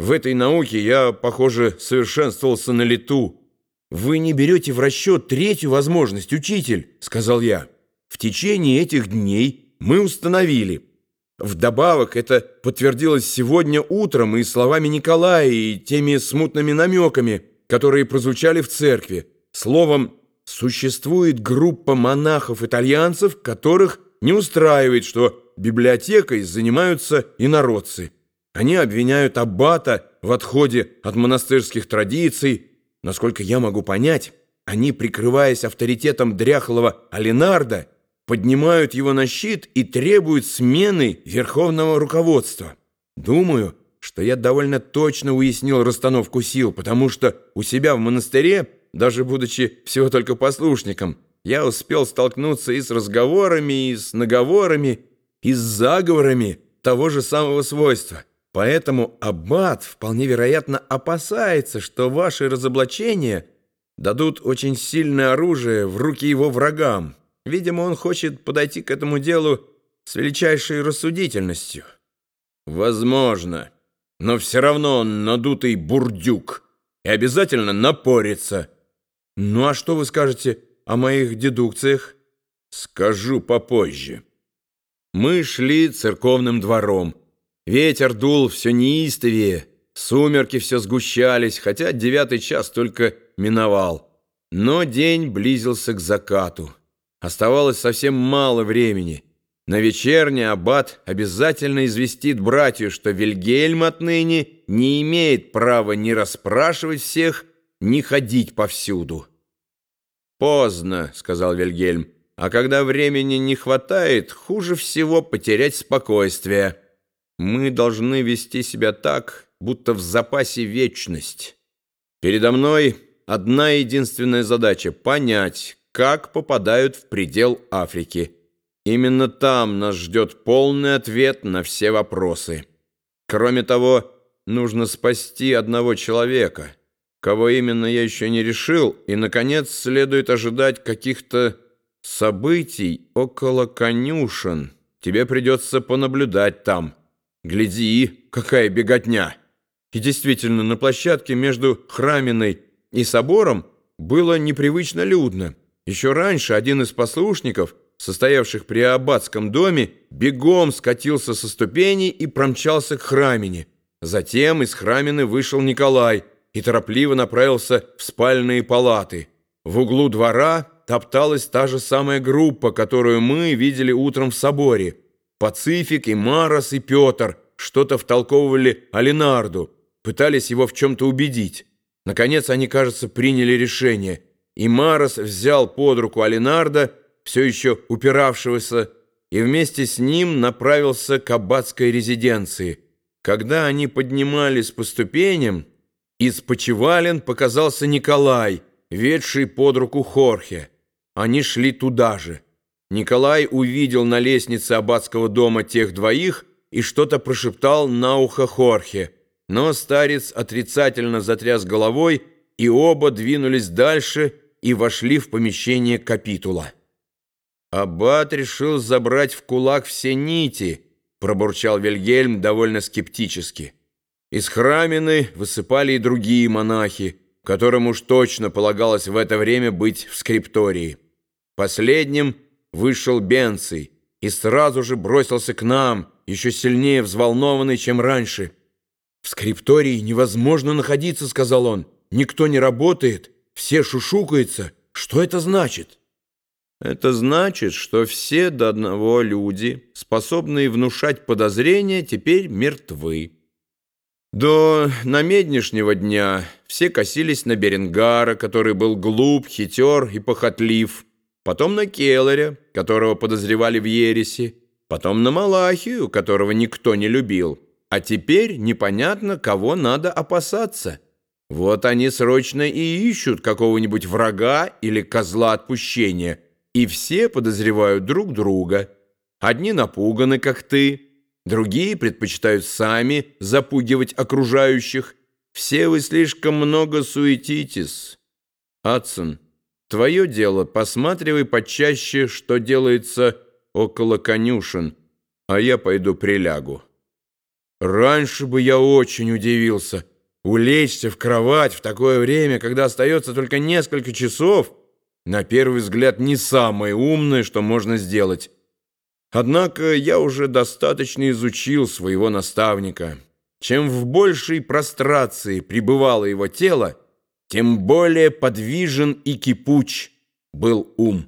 В этой науке я, похоже, совершенствовался на лету. «Вы не берете в расчет третью возможность, учитель», — сказал я. «В течение этих дней мы установили. Вдобавок это подтвердилось сегодня утром и словами Николая, и теми смутными намеками, которые прозвучали в церкви. Словом, существует группа монахов-итальянцев, которых не устраивает, что библиотекой занимаются инородцы. Они обвиняют аббата в отходе от монастырских традиций. Насколько я могу понять, они, прикрываясь авторитетом дряхлого Алинарда, поднимают его на щит и требуют смены верховного руководства. Думаю, что я довольно точно уяснил расстановку сил, потому что у себя в монастыре, даже будучи всего только послушником, я успел столкнуться и с разговорами, и с наговорами, и с заговорами того же самого свойства. Поэтому аббат вполне вероятно опасается, что ваши разоблачения дадут очень сильное оружие в руки его врагам. Видимо, он хочет подойти к этому делу с величайшей рассудительностью. Возможно, но все равно он надутый бурдюк и обязательно напорится. Ну а что вы скажете о моих дедукциях? Скажу попозже. Мы шли церковным двором. Ветер дул все неистовее, сумерки все сгущались, хотя девятый час только миновал. Но день близился к закату. Оставалось совсем мало времени. На вечерний аббат обязательно известит братью, что Вильгельм отныне не имеет права ни расспрашивать всех, ни ходить повсюду. «Поздно», — сказал Вильгельм, — «а когда времени не хватает, хуже всего потерять спокойствие». Мы должны вести себя так, будто в запасе вечность. Передо мной одна единственная задача — понять, как попадают в предел Африки. Именно там нас ждет полный ответ на все вопросы. Кроме того, нужно спасти одного человека. Кого именно я еще не решил, и, наконец, следует ожидать каких-то событий около конюшен. Тебе придется понаблюдать там». Гляди, какая беготня! И действительно, на площадке между Храминой и собором было непривычно людно. Еще раньше один из послушников, состоявших при аббатском доме, бегом скатился со ступеней и промчался к Храмине. Затем из Храмины вышел Николай и торопливо направился в спальные палаты. В углу двора топталась та же самая группа, которую мы видели утром в соборе – Пацифик и Марос и Петр что-то втолковывали Алинарду, пытались его в чем-то убедить. Наконец они, кажется, приняли решение, и Марос взял под руку Алинарда, все еще упиравшегося, и вместе с ним направился к аббатской резиденции. Когда они поднимались по ступеням, из почевален показался Николай, ведший под руку Хорхе. Они шли туда же. Николай увидел на лестнице аббатского дома тех двоих и что-то прошептал на ухо Хорхе. Но старец отрицательно затряс головой, и оба двинулись дальше и вошли в помещение капитула. «Аббат решил забрать в кулак все нити», — пробурчал Вильгельм довольно скептически. Из храмины высыпали и другие монахи, которым уж точно полагалось в это время быть в скриптории. Последним — вышел Бенций и сразу же бросился к нам, еще сильнее взволнованный, чем раньше. «В скриптории невозможно находиться», — сказал он. «Никто не работает, все шушукаются. Что это значит?» «Это значит, что все до одного люди, способные внушать подозрения, теперь мертвы». До намеднешнего дня все косились на Беренгара, который был глуп, хитер и похотлив, потом на Келлере, которого подозревали в ереси, потом на Малахию, которого никто не любил, а теперь непонятно, кого надо опасаться. Вот они срочно и ищут какого-нибудь врага или козла отпущения, и все подозревают друг друга. Одни напуганы, как ты, другие предпочитают сами запугивать окружающих. Все вы слишком много суетитесь. Адсон. Твое дело, посматривай почаще, что делается около конюшен, а я пойду прилягу». Раньше бы я очень удивился. Улечься в кровать в такое время, когда остается только несколько часов, на первый взгляд не самое умное, что можно сделать. Однако я уже достаточно изучил своего наставника. Чем в большей прострации пребывало его тело, тем более подвижен и кипуч был ум.